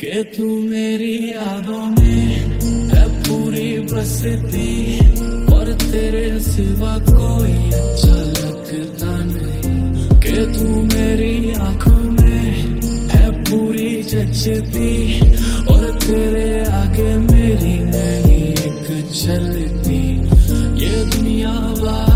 के तू मेरी यादों में है पूरी प्रसिद्धि, और तेरे सिवा कोई अच्छा लगता नहीं। के तू मेरी आँखों में है पूरी जचती, और तेरे आगे मेरी नहीं एक चलती। ये दुनिया वाला